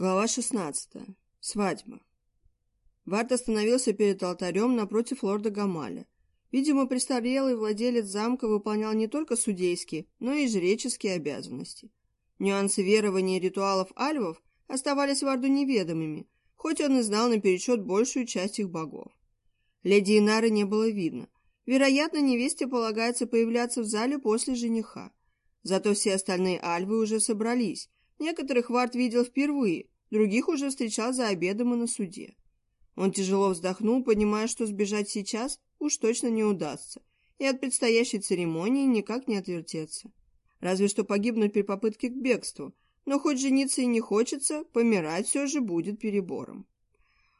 Глава 16. Свадьба. Варт остановился перед алтарем напротив лорда Гамаля. Видимо, престарелый владелец замка выполнял не только судейские, но и жреческие обязанности. Нюансы верования и ритуалов альвов оставались Варду неведомыми, хоть он и знал наперечет большую часть их богов. Леди Инары не было видно. Вероятно, невесте полагается появляться в зале после жениха. Зато все остальные альвы уже собрались, Некоторых Варт видел впервые, других уже встречал за обедом и на суде. Он тяжело вздохнул, понимая, что сбежать сейчас уж точно не удастся, и от предстоящей церемонии никак не отвертеться. Разве что погибнуть при попытке к бегству, но хоть жениться и не хочется, помирать все же будет перебором.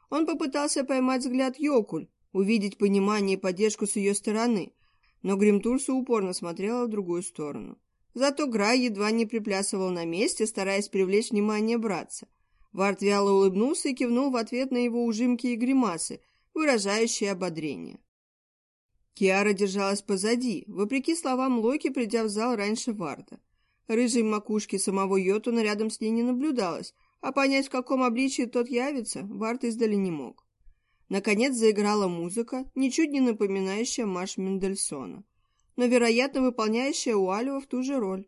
Он попытался поймать взгляд Йокуль, увидеть понимание и поддержку с ее стороны, но Гримтурса упорно смотрела в другую сторону. Зато Грай едва не приплясывал на месте, стараясь привлечь внимание братца. Варт вяло улыбнулся и кивнул в ответ на его ужимки и гримасы, выражающие ободрение. Киара держалась позади, вопреки словам Локи, придя в зал раньше Варта. Рыжей макушки самого Йотуна рядом с ней не наблюдалось, а понять, в каком обличии тот явится, Варт издали не мог. Наконец заиграла музыка, ничуть не напоминающая марш Мендельсона но, вероятно, выполняющая у Альвов ту же роль.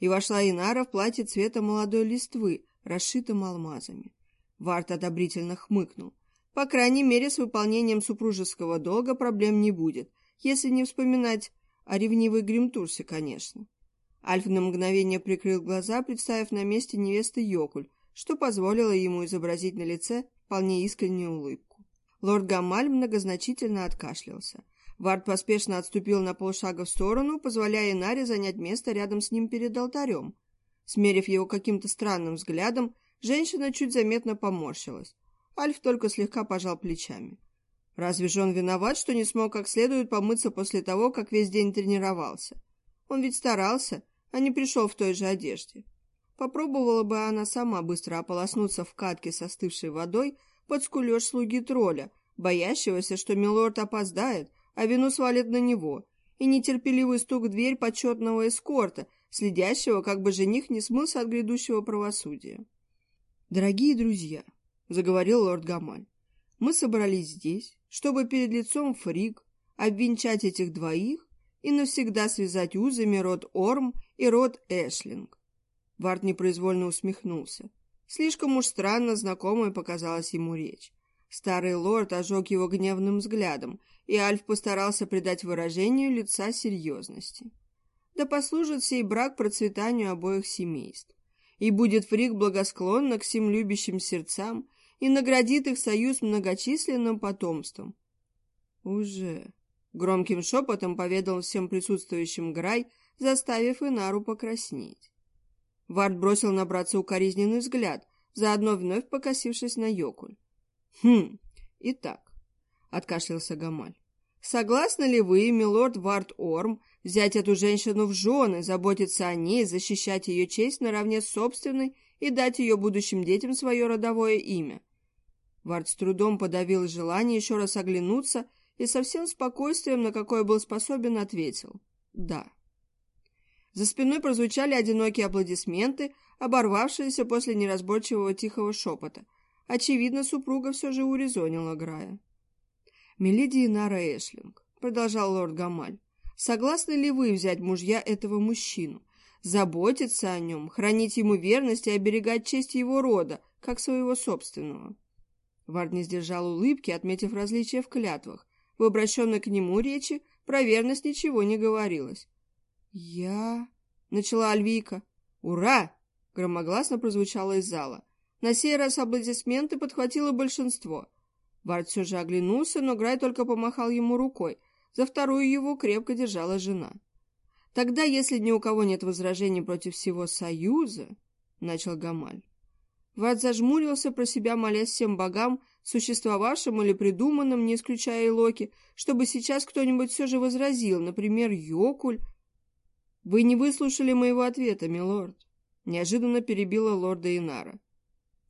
И вошла Инара в платье цвета молодой листвы, расшитым алмазами. Варт одобрительно хмыкнул. По крайней мере, с выполнением супружеского долга проблем не будет, если не вспоминать о ревнивой Гримтурсе, конечно. Альф на мгновение прикрыл глаза, представив на месте невесты Йокуль, что позволило ему изобразить на лице вполне искреннюю улыбку. Лорд Гамаль многозначительно откашлялся. Вард поспешно отступил на полшага в сторону, позволяя Наре занять место рядом с ним перед алтарем. Смерив его каким-то странным взглядом, женщина чуть заметно поморщилась. Альф только слегка пожал плечами. Разве же он виноват, что не смог как следует помыться после того, как весь день тренировался? Он ведь старался, а не пришел в той же одежде. Попробовала бы она сама быстро ополоснуться в катке со остывшей водой под скулеж слуги тролля, боящегося, что милорд опоздает, а вину свалит на него, и нетерпеливый стук в дверь почетного эскорта, следящего, как бы жених не смылся от грядущего правосудия. «Дорогие друзья», — заговорил лорд Гамаль, — «мы собрались здесь, чтобы перед лицом Фрик обвенчать этих двоих и навсегда связать узами род Орм и род Эшлинг». Варт непроизвольно усмехнулся. Слишком уж странно знакомой показалась ему речь. Старый лорд ожег его гневным взглядом, и Альф постарался придать выражению лица серьезности. Да послужит сей брак процветанию обоих семейств. И будет Фрик благосклонна к всем любящим сердцам и наградит их союз многочисленным потомством. «Уже!» — громким шепотом поведал всем присутствующим Грай, заставив Инару покраснеть. Вард бросил на братца укоризненный взгляд, заодно вновь покосившись на Йокуль. «Хм, итак», — откашлялся Гамаль. «Согласны ли вы, милорд Вард Орм, взять эту женщину в жены, заботиться о ней, защищать ее честь наравне с собственной и дать ее будущим детям свое родовое имя?» Вард с трудом подавил желание еще раз оглянуться и со всем спокойствием, на какое был способен, ответил «да». За спиной прозвучали одинокие аплодисменты, оборвавшиеся после неразборчивого тихого шепота — Очевидно, супруга все же урезонила Грая. «Миледи Инара Эшлинг», — продолжал лорд Гамаль, — «согласны ли вы взять мужья этого мужчину, заботиться о нем, хранить ему верность и оберегать честь его рода, как своего собственного?» Вард не сдержал улыбки, отметив различия в клятвах. В обращенной к нему речи про верность ничего не говорилось. «Я...» — начала Альвика. «Ура!» — громогласно прозвучало из зала. На сей раз аплодисменты подхватило большинство. Барт все же оглянулся, но Грай только помахал ему рукой. За вторую его крепко держала жена. «Тогда, если ни у кого нет возражений против всего союза...» — начал Гамаль. Вард зажмурился про себя, молясь всем богам, существовавшим или придуманным, не исключая и Локи, чтобы сейчас кто-нибудь все же возразил, например, Йокуль. «Вы не выслушали моего ответа, милорд», — неожиданно перебила лорда Инара.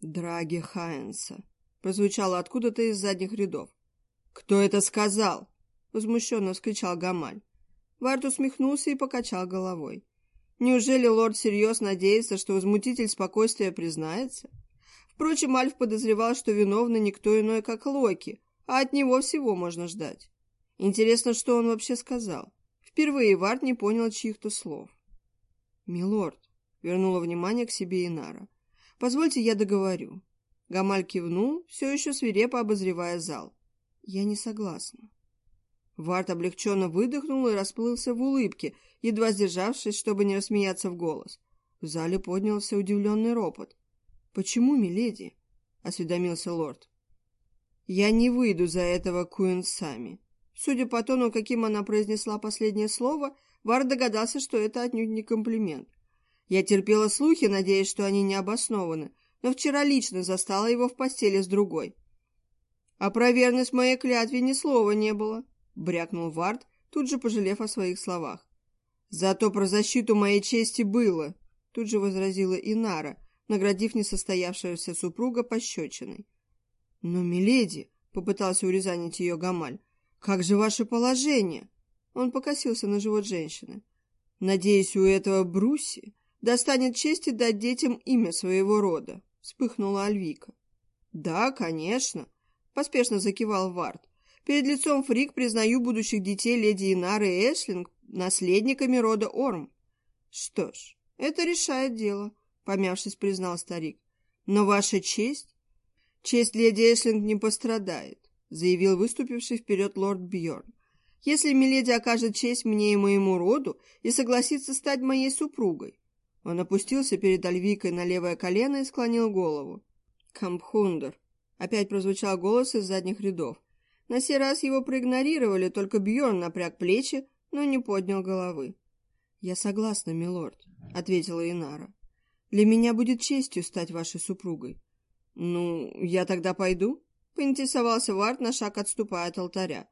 «Драги Хайнса», — прозвучало откуда-то из задних рядов. «Кто это сказал?» — возмущенно вскричал Гамаль. Варт усмехнулся и покачал головой. Неужели лорд серьезно надеется, что возмутитель спокойствия признается? Впрочем, Альф подозревал, что виновный никто иной, как Локи, а от него всего можно ждать. Интересно, что он вообще сказал. Впервые Вард не понял чьих-то слов. «Милорд», — вернула внимание к себе Инара, — «позвольте я договорю». Гамаль кивнул, все еще свирепо обозревая зал. «Я не согласна». Вард облегченно выдохнул и расплылся в улыбке, едва сдержавшись, чтобы не рассмеяться в голос. В зале поднялся удивленный ропот. «Почему, миледи?» — осведомился лорд. «Я не выйду за этого Куин сами». Судя по тону, каким она произнесла последнее слово, Вард догадался, что это отнюдь не комплимент. Я терпела слухи, надеясь, что они не обоснованы, но вчера лично застала его в постели с другой. «А про верность моей клятве ни слова не было», — брякнул Вард, тут же пожалев о своих словах. «Зато про защиту моей чести было», — тут же возразила Инара, наградив несостоявшегося супруга пощечиной. «Но, миледи», — попытался урезанить ее Гамаль, — «как же ваше положение?» Он покосился на живот женщины. «Надеюсь, у этого Бруси достанет чести дать детям имя своего рода», — вспыхнула Альвика. «Да, конечно», — поспешно закивал Вард. Перед лицом Фрик признаю будущих детей леди Инары и Эшлинг наследниками рода Орм. Что ж, это решает дело, помявшись, признал старик. Но ваша честь? Честь леди Эшлинг не пострадает, заявил выступивший вперед лорд Бьорн. Если миледи окажет честь мне и моему роду и согласится стать моей супругой. Он опустился перед Альвикой на левое колено и склонил голову. «Кампхундер!» Опять прозвучал голос из задних рядов. На сей раз его проигнорировали, только Бьорн напряг плечи, но не поднял головы. «Я согласна, милорд», — ответила Инара. «Для меня будет честью стать вашей супругой». «Ну, я тогда пойду?» — поинтересовался Вард на шаг отступая от алтаря.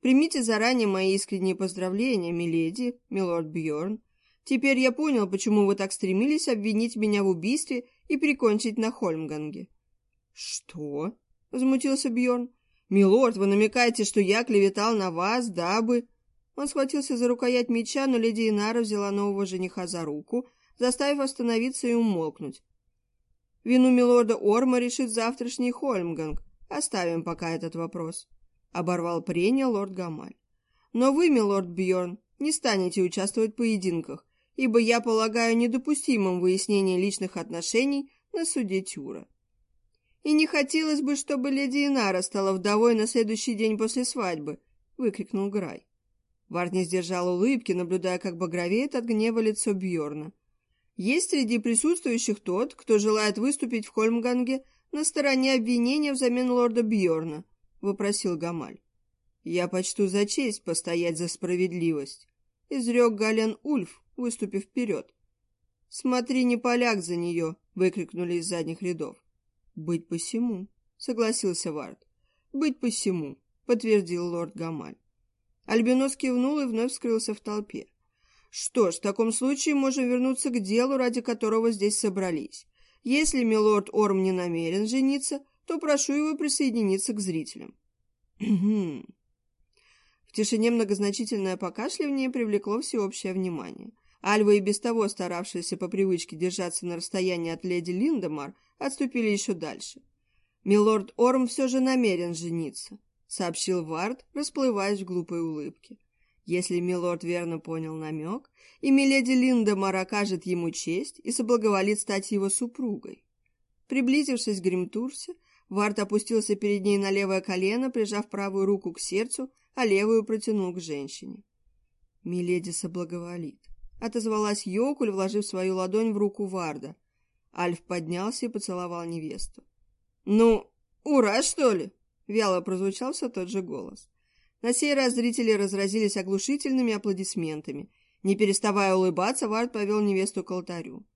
«Примите заранее мои искренние поздравления, миледи, милорд Бьорн. Теперь я понял, почему вы так стремились обвинить меня в убийстве и прикончить на Хольмганге». «Что?» — возмутился Бьорн. «Милорд, вы намекаете, что я клеветал на вас, дабы...» Он схватился за рукоять меча, но леди Инара взяла нового жениха за руку, заставив остановиться и умолкнуть. «Вину милорда Орма решит завтрашний Хольмганг. Оставим пока этот вопрос», — оборвал прения лорд Гамаль. «Но вы, милорд Бьорн, не станете участвовать в поединках, ибо я полагаю недопустимым выяснение личных отношений на суде Тюра». «И не хотелось бы, чтобы леди Инара стала вдовой на следующий день после свадьбы», — выкрикнул Грай. Вард не сдержал улыбки, наблюдая, как багровеет от гнева лицо Бьорна. «Есть среди присутствующих тот, кто желает выступить в Хольмганге на стороне обвинения взамен лорда Бьорна?» — вопросил Гамаль. «Я почту за честь постоять за справедливость», — изрек Гален Ульф, выступив вперед. «Смотри, не поляк за нее!» — выкрикнули из задних рядов. «Быть посему», — согласился Вард. «Быть посему», — подтвердил лорд Гамаль. Альбинос кивнул и вновь скрылся в толпе. «Что ж, в таком случае можем вернуться к делу, ради которого здесь собрались. Если милорд Орм не намерен жениться, то прошу его присоединиться к зрителям». В тишине многозначительное покашливание привлекло всеобщее внимание. Альва и без того старавшаяся по привычке держаться на расстоянии от леди Линдемар, отступили еще дальше. «Милорд Орм все же намерен жениться», — сообщил Вард, расплываясь в глупой улыбке. Если милорд верно понял намек, и миледи Линдемар окажет ему честь и соблаговолит стать его супругой. Приблизившись к Гримтурсе, Вард опустился перед ней на левое колено, прижав правую руку к сердцу, а левую протянул к женщине. «Миледи соблаговолит», — отозвалась Йокуль, вложив свою ладонь в руку Варда. Альф поднялся и поцеловал невесту. «Ну, ура, что ли?» — вяло прозвучал все тот же голос. На сей раз зрители разразились оглушительными аплодисментами. Не переставая улыбаться, Вард повел невесту к алтарю.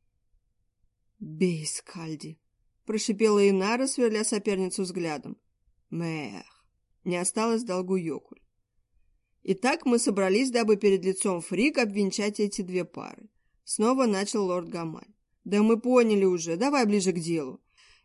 «Бей, Скальди!» — прошипела Инара, сверля соперницу взглядом. «Мэх!» — не осталось долгу Йокуль. Итак, мы собрались, дабы перед лицом Фрик обвенчать эти две пары. Снова начал лорд Гамаль. Да мы поняли уже, давай ближе к делу.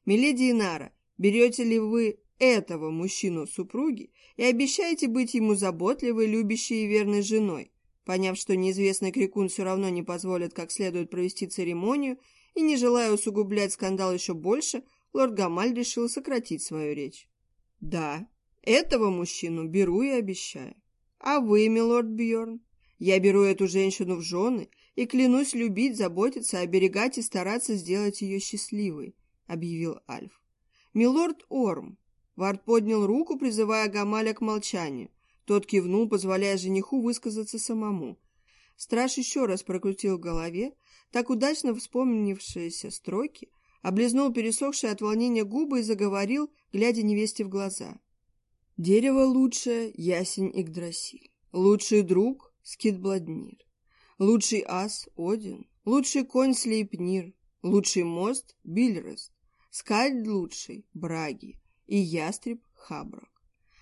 Миледи Инара, берете ли вы этого мужчину супруги и обещаете быть ему заботливой, любящей и верной женой? Поняв, что неизвестный крикун все равно не позволит как следует провести церемонию, и не желая усугублять скандал еще больше, лорд Гамаль решил сократить свою речь. «Да, этого мужчину беру и обещаю. А вы, милорд Бьорн, я беру эту женщину в жены и клянусь любить, заботиться, оберегать и стараться сделать ее счастливой», — объявил Альф. «Милорд Орм!» Вард поднял руку, призывая Гамаля к молчанию. Тот кивнул, позволяя жениху высказаться самому. Страж еще раз прокрутил в голове так удачно вспомнившиеся строки, облизнул пересохшие от волнения губы и заговорил, глядя невесте в глаза. «Дерево лучшее — ясень Игдрасиль, лучший друг — Скидбладнир, лучший ас — Один, лучший конь — Слейпнир, лучший мост — Бильрест, скальд лучший — Браги и ястреб — Хабрак,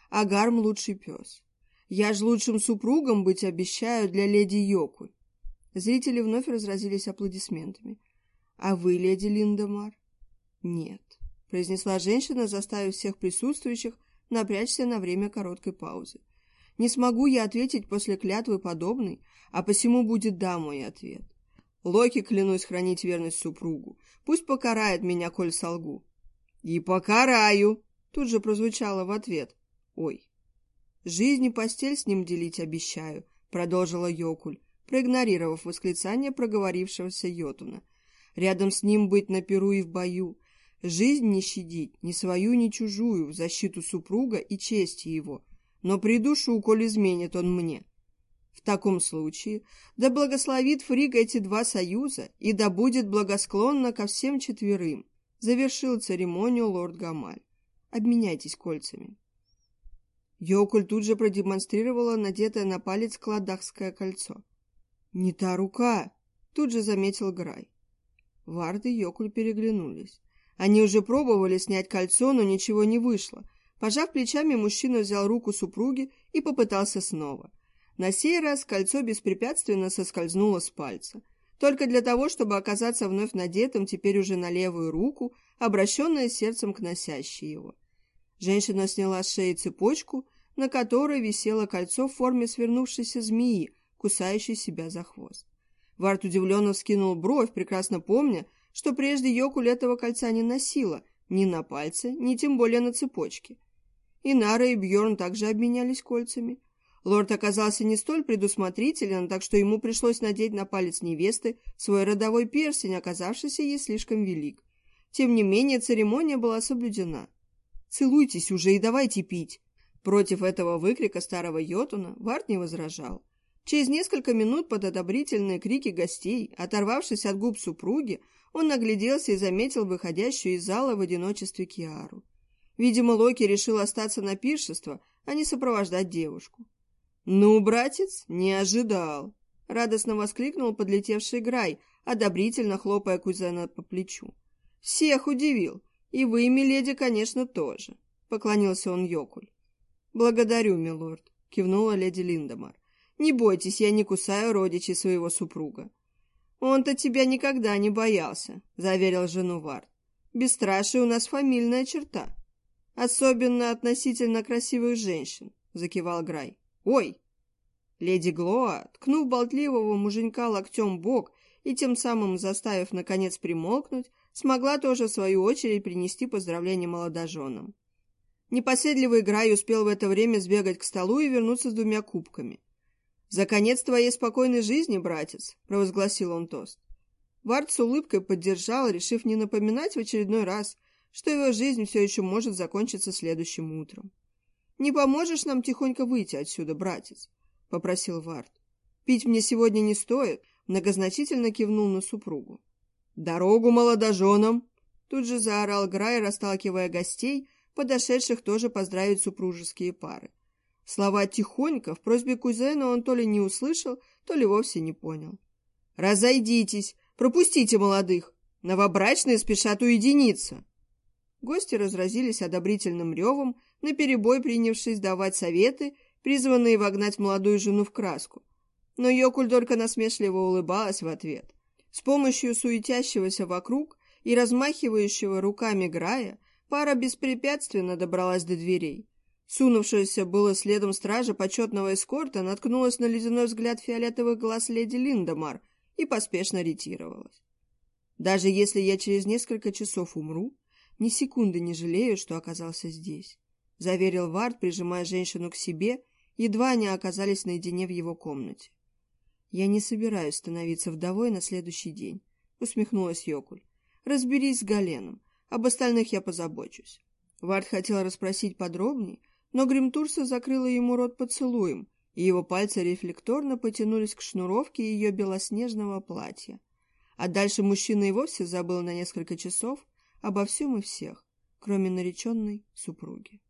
а гарм — лучший пес». Я ж лучшим супругом быть обещаю для леди Йоку. Зрители вновь разразились аплодисментами. А вы, леди Линдемар? Нет, произнесла женщина, заставив всех присутствующих напрячься на время короткой паузы. Не смогу я ответить после клятвы подобной, а посему будет да мой ответ. Локи клянусь хранить верность супругу. Пусть покарает меня, коль солгу. И покараю, тут же прозвучало в ответ. Ой, «Жизнь и постель с ним делить обещаю», — продолжила Йокуль, проигнорировав восклицание проговорившегося Йотуна. «Рядом с ним быть на перу и в бою. Жизнь не щадить, ни свою, ни чужую, в защиту супруга и чести его. Но придушу, коль изменит он мне». В таком случае, да благословит Фриг эти два союза и да будет благосклонно ко всем четверым, завершил церемонию лорд Гамаль. Обменяйтесь кольцами. Йокуль тут же продемонстрировала надетое на палец кладахское кольцо. «Не та рука!» — тут же заметил Грай. Вард и Йокуль переглянулись. Они уже пробовали снять кольцо, но ничего не вышло. Пожав плечами, мужчина взял руку супруги и попытался снова. На сей раз кольцо беспрепятственно соскользнуло с пальца. Только для того, чтобы оказаться вновь надетым теперь уже на левую руку, обращенное сердцем к носящей его. Женщина сняла с шеи цепочку, на которой висело кольцо в форме свернувшейся змеи, кусающей себя за хвост. Варт удивленно вскинул бровь, прекрасно помня, что прежде Йокуль этого кольца не носила ни на пальце, ни тем более на цепочке. И Нара и Бьорн также обменялись кольцами. Лорд оказался не столь предусмотрителен, так что ему пришлось надеть на палец невесты свой родовой перстень, оказавшийся ей слишком велик. Тем не менее, церемония была соблюдена. Целуйтесь уже и давайте пить!» Против этого выкрика старого Йотуна Варт не возражал. Через несколько минут под одобрительные крики гостей, оторвавшись от губ супруги, он нагляделся и заметил выходящую из зала в одиночестве Киару. Видимо, Локи решил остаться на пиршество, а не сопровождать девушку. «Ну, братец, не ожидал!» — радостно воскликнул подлетевший Грай, одобрительно хлопая кузена по плечу. «Всех удивил! «И вы, миледи, конечно, тоже», — поклонился он Йокуль. «Благодарю, милорд», — кивнула леди Линдемар. «Не бойтесь, я не кусаю родичей своего супруга». «Он-то тебя никогда не боялся», — заверил жену Вард. «Бесстрашие у нас фамильная черта. Особенно относительно красивых женщин», — закивал Грай. «Ой!» Леди Глоа, ткнув болтливого муженька локтем бок и тем самым заставив, наконец, примолкнуть, смогла тоже в свою очередь принести поздравления молодоженам. Непоседливый Грай успел в это время сбегать к столу и вернуться с двумя кубками. «За конец твоей спокойной жизни, братец!» — провозгласил он тост. Вард с улыбкой поддержал, решив не напоминать в очередной раз, что его жизнь все еще может закончиться следующим утром. «Не поможешь нам тихонько выйти отсюда, братец?» — попросил Вард. «Пить мне сегодня не стоит», — многозначительно кивнул на супругу. «Дорогу молодоженам!» Тут же заорал Грай, расталкивая гостей, подошедших тоже поздравить супружеские пары. Слова «тихонько» в просьбе кузена он то ли не услышал, то ли вовсе не понял. «Разойдитесь! Пропустите молодых! Новобрачные спешат уединиться!» Гости разразились одобрительным ревом, наперебой принявшись давать советы, призванные вогнать молодую жену в краску. Но Йокуль только насмешливо улыбалась в ответ. С помощью суетящегося вокруг и размахивающего руками Грая пара беспрепятственно добралась до дверей. Сунувшаяся было следом стража почетного эскорта наткнулась на ледяной взгляд фиолетовых глаз леди Линдомар и поспешно ретировалась. «Даже если я через несколько часов умру, Ни секунды не жалею, что оказался здесь», — заверил Вард, прижимая женщину к себе, едва они оказались наедине в его комнате. «Я не собираюсь становиться вдовой на следующий день», — усмехнулась Йокуль. «Разберись с Галеном. Об остальных я позабочусь». Вард хотел расспросить подробнее, но Гримтурса закрыла ему рот поцелуем, и его пальцы рефлекторно потянулись к шнуровке ее белоснежного платья. А дальше мужчина и вовсе забыл на несколько часов обо всем и всех, кроме нареченной супруги.